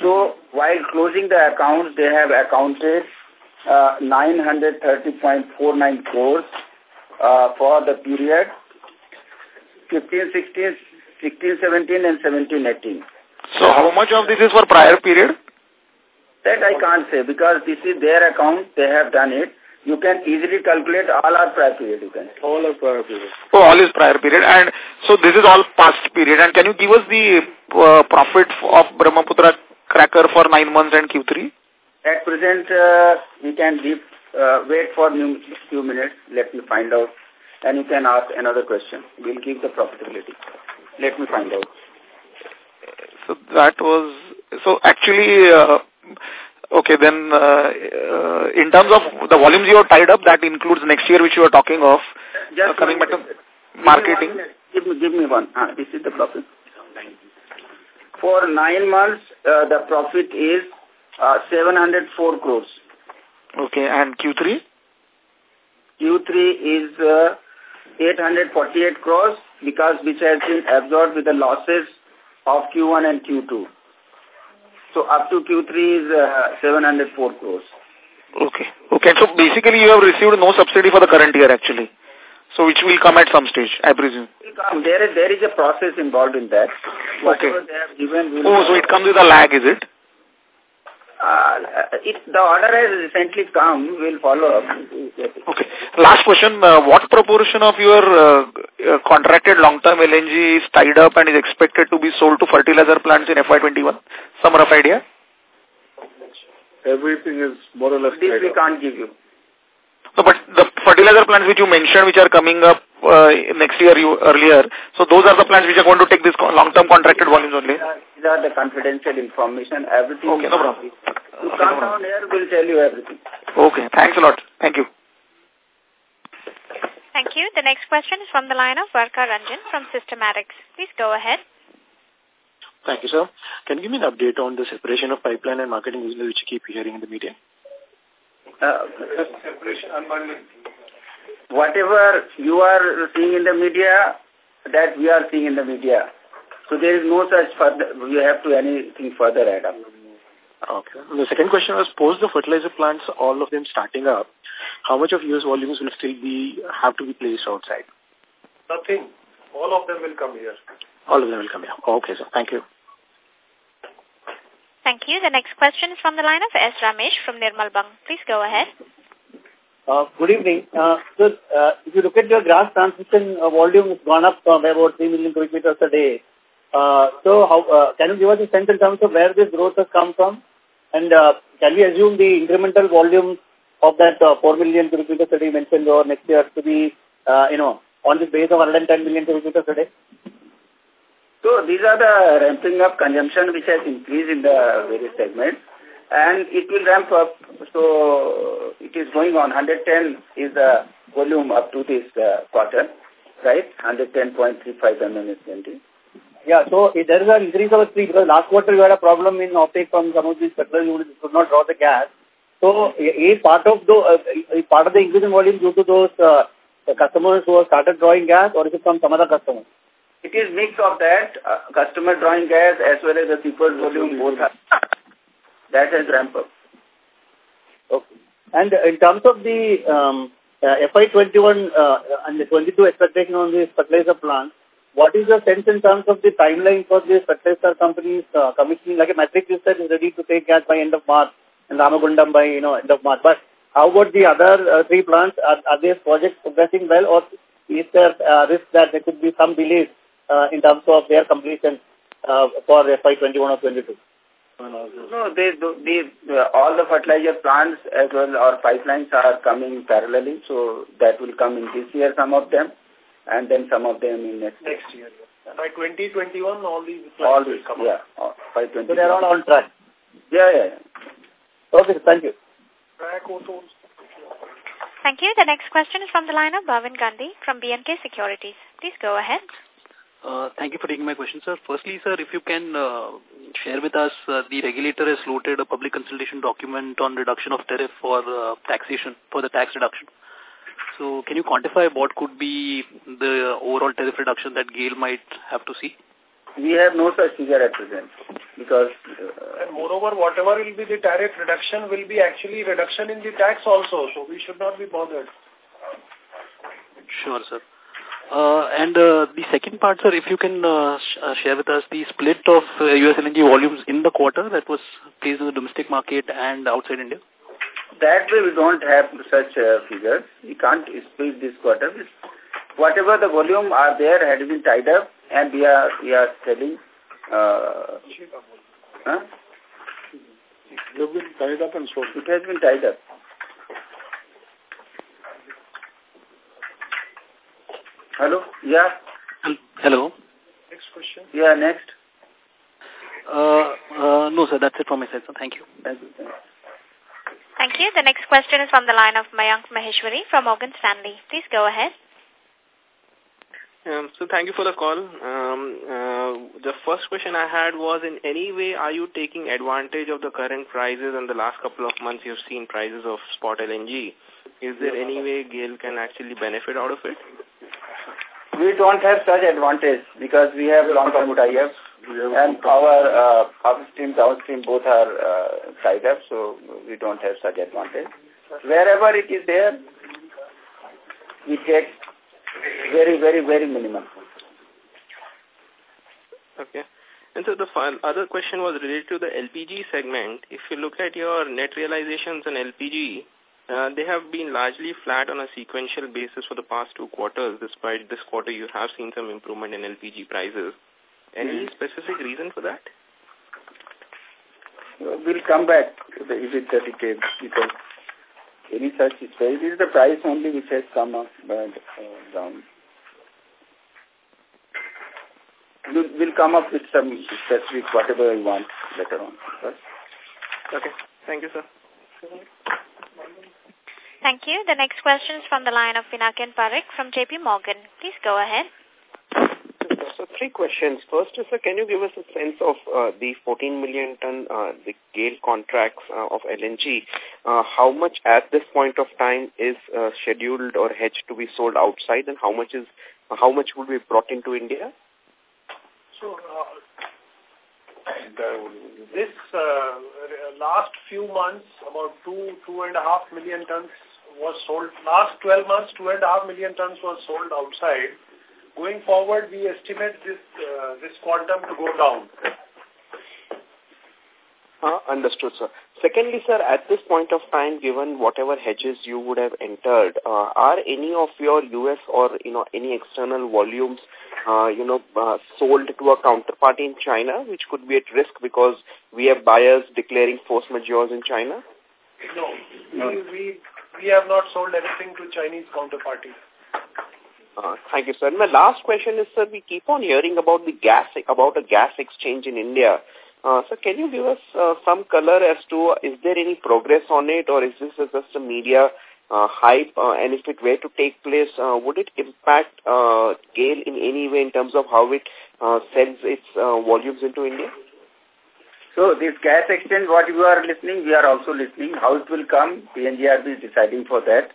So while closing the accounts, they have accounted uh, 930.49 crores uh, for the period 15, 16, 16, 17 and 17, 18. So how much of this is for prior period? That I can't say because this is their account, they have done it. You can easily calculate all our prior period, you can. All our prior period. Oh, all is prior period. And so this is all past period. And can you give us the uh, profit of Brahmaputra cracker for nine months and Q3? At present, uh, we can leave, uh, wait for a few minutes. Let me find out. And you can ask another question. We'll give the profitability. Let me find out. So that was, so actually, uh, okay, then uh, uh, in terms of the volumes you have tied up, that includes next year which you are talking of, Just uh, coming back to marketing. Give me, give me one. Ah, this is the profit. For nine months, uh, the profit is uh, 704 crores. Okay, and Q3? Q3 is uh, 848 crores because which has been absorbed with the losses of Q1 and Q2. So up to Q3 is uh, 704 crores. Okay. Okay, so basically you have received no subsidy for the current year actually. So which will come at some stage, I presume. There is, there is a process involved in that. Whatever they have given Oh, so it comes with a lag, is it? Uh, if the order has recently come, we'll follow up. Okay. Last question. Uh, what proportion of your uh, uh, contracted long-term LNG is tied up and is expected to be sold to fertilizer plants in FY21? Some rough idea? Everything is more or less This tied we up. can't give you. No, but the fertilizer plants which you mentioned which are coming up uh, next year you, earlier, so those are the plants which are going to take this long-term contracted volumes only? These are the confidential information. Everything. Okay, no problem. You come down here, we'll tell you everything. Okay, thanks a lot. Thank you. Thank you. The next question is from the line of Varka Ranjan from Systematix. Please go ahead. Thank you, sir. Can you give me an update on the separation of pipeline and marketing business which you keep hearing in the media? Uh, Separation, unbundling. whatever you are seeing in the media, that we are seeing in the media. So there is no such further, we have to anything further add up. Okay. And the second question was, post the fertilizer plants, all of them starting up, how much of US volumes will still be, have to be placed outside? Nothing. All of them will come here. All of them will come here. Okay, sir. Thank you. Thank you. The next question is from the line of S. Ramesh from Nirmal Bang. Please go ahead. Uh, good evening. Uh, so, uh, if you look at your gas transmission uh, volume, it's gone up uh, by about 3 million cubic meters a day. Uh, so, how uh, can you give us a sense in terms of where this growth has come from? And uh, can we assume the incremental volume of that uh, 4 million cubic meters a day mentioned over next year to be, uh, you know, on the base of 110 million cubic meters a day? So these are the ramping up consumption which has increased in the various segments and it will ramp up. So it is going on. 110 is the volume up to this uh, quarter, right? 110.35 MMSCMD. Yeah, so there is an increase of three because last quarter you had a problem in offtake from some of these petrol units which could not draw the gas. So is part of the uh, part of the increase in volume due to those uh, the customers who have started drawing gas or is it from some other customers? It is mix of that, uh, customer drawing gas as well as the super volume both are. That has ramped up. Okay. And in terms of the um, uh, FY21 uh, and the 22 expectation on the fertilizer plant, what is your sense in terms of the timeline for the fertilizer companies uh, commissioning? Like Matix you said is ready to take gas by end of March and Ramagundam by, you know, end of March. But how about the other uh, three plants? Are, are these projects progressing well or is there uh, risk that there could be some delays uh, in terms of their completion uh, for FY21 or 22? No, they, they, uh, all the fertilizer plants as well or pipelines are coming parallelly, so that will come in this year, some of them, and then some of them in next, next year. By 2021, all these all these, come yeah, up. by 20. So they are all on track. Yeah, yeah. yeah. Okay, thank you. Thank you. The next question is from the line of Bhavin Gandhi from B&K Securities. Please go ahead. Uh, thank you for taking my question, sir. Firstly, sir, if you can uh, share with us, uh, the regulator has floated a public consultation document on reduction of tariff for uh, taxation, for the tax reduction. So can you quantify what could be the overall tariff reduction that GAIL might have to see? We have no such figure at present because... Uh, and moreover, whatever will be the tariff reduction will be actually reduction in the tax also, so we should not be bothered. Sure, sir. Uh, and uh, the second part, sir, if you can uh, sh uh, share with us the split of uh, US LNG volumes in the quarter that was placed in the domestic market and outside India? That way we don't have such uh, figures. We can't split this quarter. Whatever the volume are there had been tied up and we are we are selling. Uh, huh? It has been tied up and sold. It has been tied up. Hello? Yeah. Hello. Next question. Yeah, next. Uh, uh, no, sir, that's it from my side, sir. Thank you. Thank you. Thank you. The next question is from the line of Mayank Maheshwari from Morgan Stanley. Please go ahead. Um, so thank you for the call. Um, uh, the first question I had was, in any way, are you taking advantage of the current prices in the last couple of months you've seen prices of spot LNG? Is there any way GAIL can actually benefit out of it? We don't have such advantage because we have long-term tie-ups and our uh, upstream, downstream both are uh, tied up, so we don't have such advantage. Wherever it is there, we take very, very, very minimum. Okay. And so the final other question was related to the LPG segment. If you look at your net realizations in LPG, uh, they have been largely flat on a sequential basis for the past two quarters. Despite this quarter, you have seen some improvement in LPG prices. Any specific reason for that? We'll come back to the EBIT details because any such space is the price only which has come up and uh, down. We'll, we'll come up with some specific whatever you want later on. Right? Okay. Thank you, sir. Thank you. The next question is from the line of Pinakin Parekh from JP Morgan. Please go ahead. So three questions. First is, uh, can you give us a sense of uh, the 14 million ton, uh, the GAIL contracts uh, of LNG? Uh, how much at this point of time is uh, scheduled or hedged to be sold outside, and how much is uh, how much would be brought into India? So, uh, this uh, last few months, about two two and a half million tons was sold. Last 12 months, two and a half million tons was sold outside. Going forward, we estimate this uh, this quantum to go down. Uh, understood, sir. Secondly, sir, at this point of time, given whatever hedges you would have entered, uh, are any of your U.S. or, you know, any external volumes, uh, you know, uh, sold to a counterparty in China, which could be at risk because we have buyers declaring force majeure in China? No, no. We, we, we have not sold anything to Chinese counterparties. Uh, thank you, sir. my last question is, sir, we keep on hearing about the gas, about a gas exchange in India. Uh, so can you give us uh, some color as to is there any progress on it or is this just a media uh, hype uh, and if it were to take place, uh, would it impact uh, GAIL in any way in terms of how it uh, sends its uh, volumes into India? So this gas exchange, what you are listening, we are also listening. How it will come, PNGRB is deciding for that.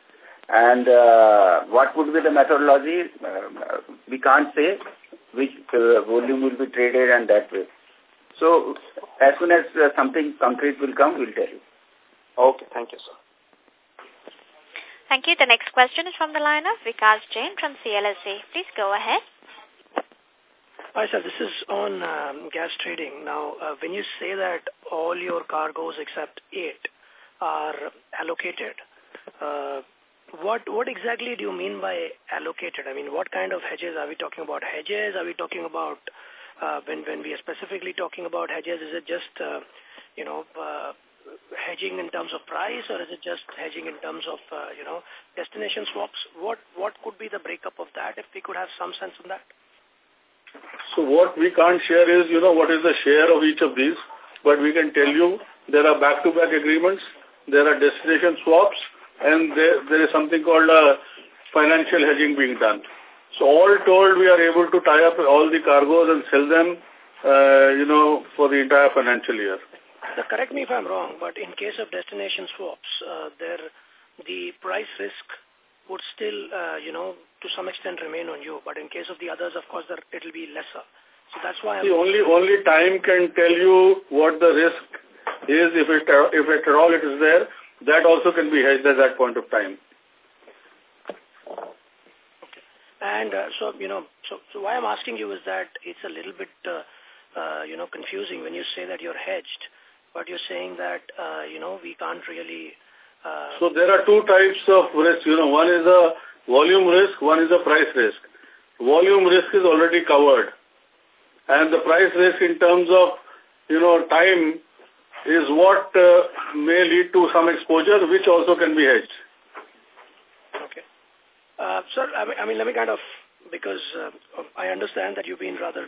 And uh, what would be the methodology? Uh, we can't say which uh, volume will be traded and that way. So as soon as uh, something concrete will come, we'll tell you. Okay, thank you, sir. Thank you. The next question is from the line of Vikas Jain from CLSA. Please go ahead. Hi, sir. This is on um, gas trading. Now, uh, when you say that all your cargoes except eight are allocated, uh, what what exactly do you mean by allocated? I mean, what kind of hedges are we talking about? Hedges? Are we talking about uh, when when we are specifically talking about hedges? Is it just uh, you know uh, hedging in terms of price, or is it just hedging in terms of uh, you know destination swaps? What what could be the breakup of that? If we could have some sense on that. So what we can't share is, you know, what is the share of each of these, but we can tell you there are back-to-back -back agreements, there are destination swaps, and there, there is something called a financial hedging being done. So all told, we are able to tie up all the cargoes and sell them, uh, you know, for the entire financial year. So correct me if I'm wrong, but in case of destination swaps, uh, there the price risk would still, uh, you know, to some extent remain on you. But in case of the others, of course, there, it'll be lesser. So that's why I'm... The only, only time can tell you what the risk is, if it, if at all it is there. That also can be hedged at that point of time. Okay. And uh, so, you know, so, so why I'm asking you is that it's a little bit, uh, uh, you know, confusing when you say that you're hedged, but you're saying that, uh, you know, we can't really uh, so there are two types of risk. You know, one is a volume risk, one is a price risk. Volume risk is already covered. And the price risk in terms of, you know, time is what uh, may lead to some exposure, which also can be hedged. Okay. Uh, sir, I mean, I mean, let me kind of, because uh, I understand that you've been rather,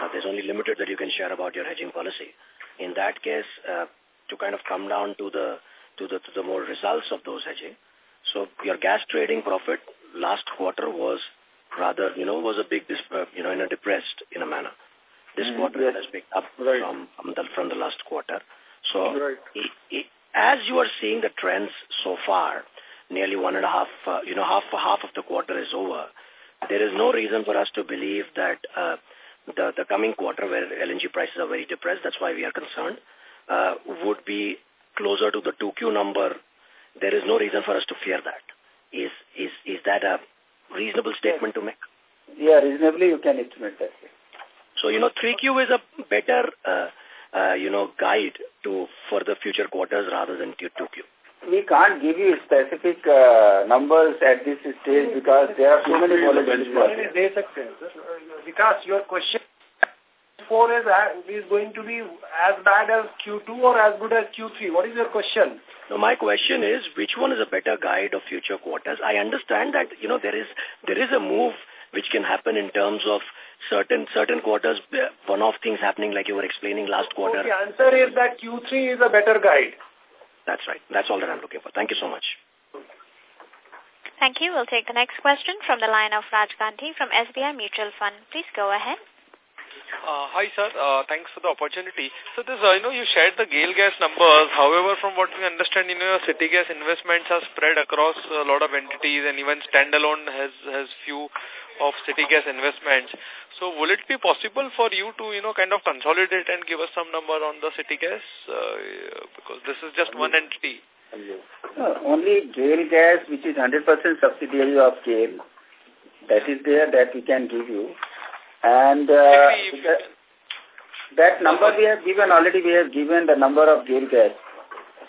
uh, there's only limited that you can share about your hedging policy. In that case, uh, to kind of come down to the to the, to the more results of those hedging. So your gas trading profit last quarter was rather, you know, was a big, uh, you know, in a depressed in a manner. This mm, quarter yes. has picked up right. from, from, the, from the last quarter. So right. it, it, as you are seeing the trends so far, nearly one and a half, uh, you know, half half of the quarter is over. There is no reason for us to believe that uh, the, the coming quarter where LNG prices are very depressed, that's why we are concerned, uh, would be closer to the 2Q number, there is no reason for us to fear that. Is is is that a reasonable statement to make? Yeah, reasonably you can estimate that. So, you know, 3Q is a better, uh, uh, you know, guide to for the future quarters rather than Q2Q? We can't give you specific uh, numbers at this stage because there are so many volatilities. Vikas, your question Q4 is, is going to be as bad as Q2 or as good as Q3? What is your question? No, my question is, which one is a better guide of future quarters? I understand that, you know, there is, there is a move which can happen in terms of certain certain quarters, one-off things happening like you were explaining last quarter. The answer is that Q3 is a better guide. That's right. That's all that I'm looking for. Thank you so much. Thank you. We'll take the next question from the line of Raj Gandhi from SBI Mutual Fund. Please go ahead. Uh, hi, sir. Uh, thanks for the opportunity. So this, uh, you know, you shared the GAIL gas numbers. However, from what we understand, you know, city gas investments are spread across a lot of entities and even standalone has, has few of city gas investments. So will it be possible for you to, you know, kind of consolidate and give us some number on the city gas? Uh, because this is just one entity. Uh, only GAIL gas, which is 100% subsidiary of GAIL, that is there that we can give you. And uh, that number we have given already, we have given the number of GAIL gas.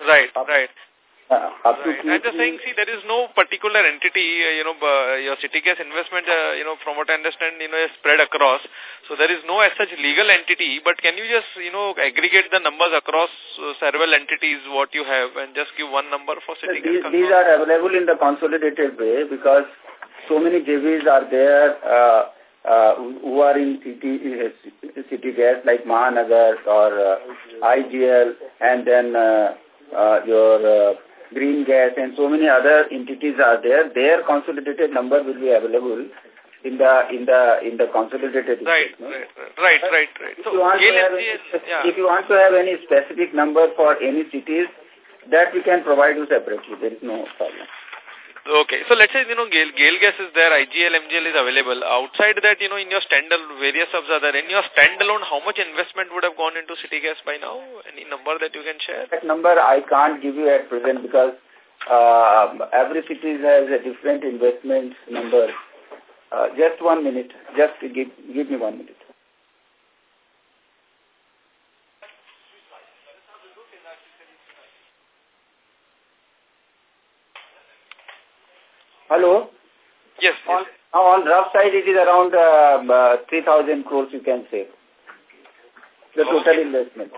Right, right. Uh, up right. I'm just saying, see, there is no particular entity, uh, you know, uh, your city gas investment, uh, you know, from what I understand, you know, is spread across. So there is no as such legal entity, but can you just, you know, aggregate the numbers across uh, several entities what you have and just give one number for city these, gas? These are available in the consolidated way because so many JVs are there, uh, uh, who are in city, city gas like Mahanagar or uh, IGL and then uh, uh, your uh, green gas and so many other entities are there. Their consolidated number will be available in the in the in the consolidated right right right right right so if you, want to have any, <laughs> yeah. if you want to have any specific number for any cities that we can provide you separately there is no problem Okay. So let's say, you know, GAIL, GAIL gas is there, IGL, MGL is available. Outside that, you know, in your standalone, various subs are there. In your standalone, how much investment would have gone into City Gas by now? Any number that you can share? That number I can't give you at present because uh, every city has a different investment number. Uh, just one minute. Just give, give me one minute. Hello? Yes. On, on rough side, it is around uh, uh, 3,000 crores, you can say. The total investment.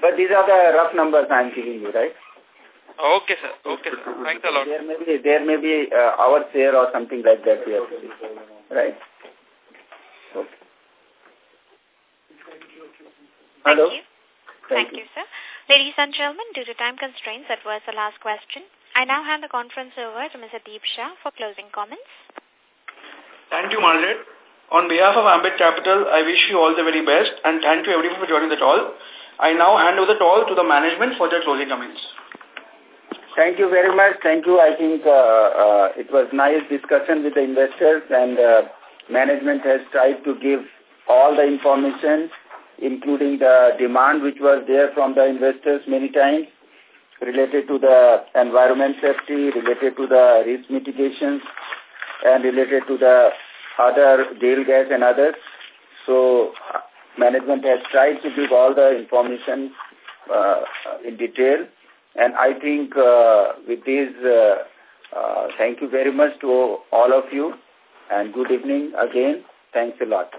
But these are the rough numbers I am giving you, right? Okay, sir. Okay, sir. Thanks a lot. There may be, there may be uh, our share or something like that here. Right. Okay. Hello. Thank you. Thank, Thank you. you, sir. Ladies and gentlemen, due to time constraints, that was the last question. I now hand the conference over to Mr. Deep Shah for closing comments. Thank you, Margaret. On behalf of Ambit Capital, I wish you all the very best and thank you everyone for joining the call. I now hand over the call to the management for their closing comments. Thank you very much. Thank you. I think uh, uh, it was nice discussion with the investors and uh, management has tried to give all the information, including the demand which was there from the investors many times related to the environment safety, related to the risk mitigations, and related to the other GAIL gas and others. So management has tried to give all the information uh, in detail and I think uh, with this, uh, uh, thank you very much to all of you and good evening again. Thanks a lot.